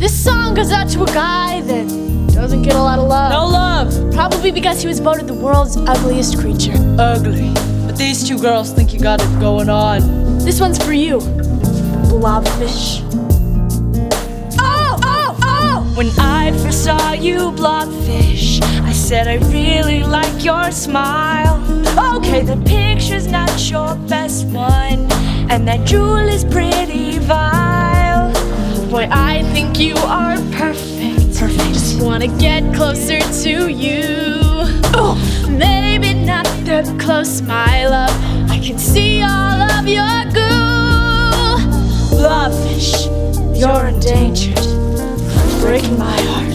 This song goes out to a guy that doesn't get a lot of love. No love. Probably because he was voted the world's ugliest creature. Ugly. But these two girls think you got it going on. This one's for you, blobfish. Oh, oh, oh! When I first saw you, blobfish, I said I really like your smile. Okay, the picture's not your best one, and that jewel is pretty. Boy, I think you are perfect. Perfect. Just wanna get closer to you. Oh, Maybe not the close my love. I can see all of your goo. blobfish, you're endangered. Breaking my heart.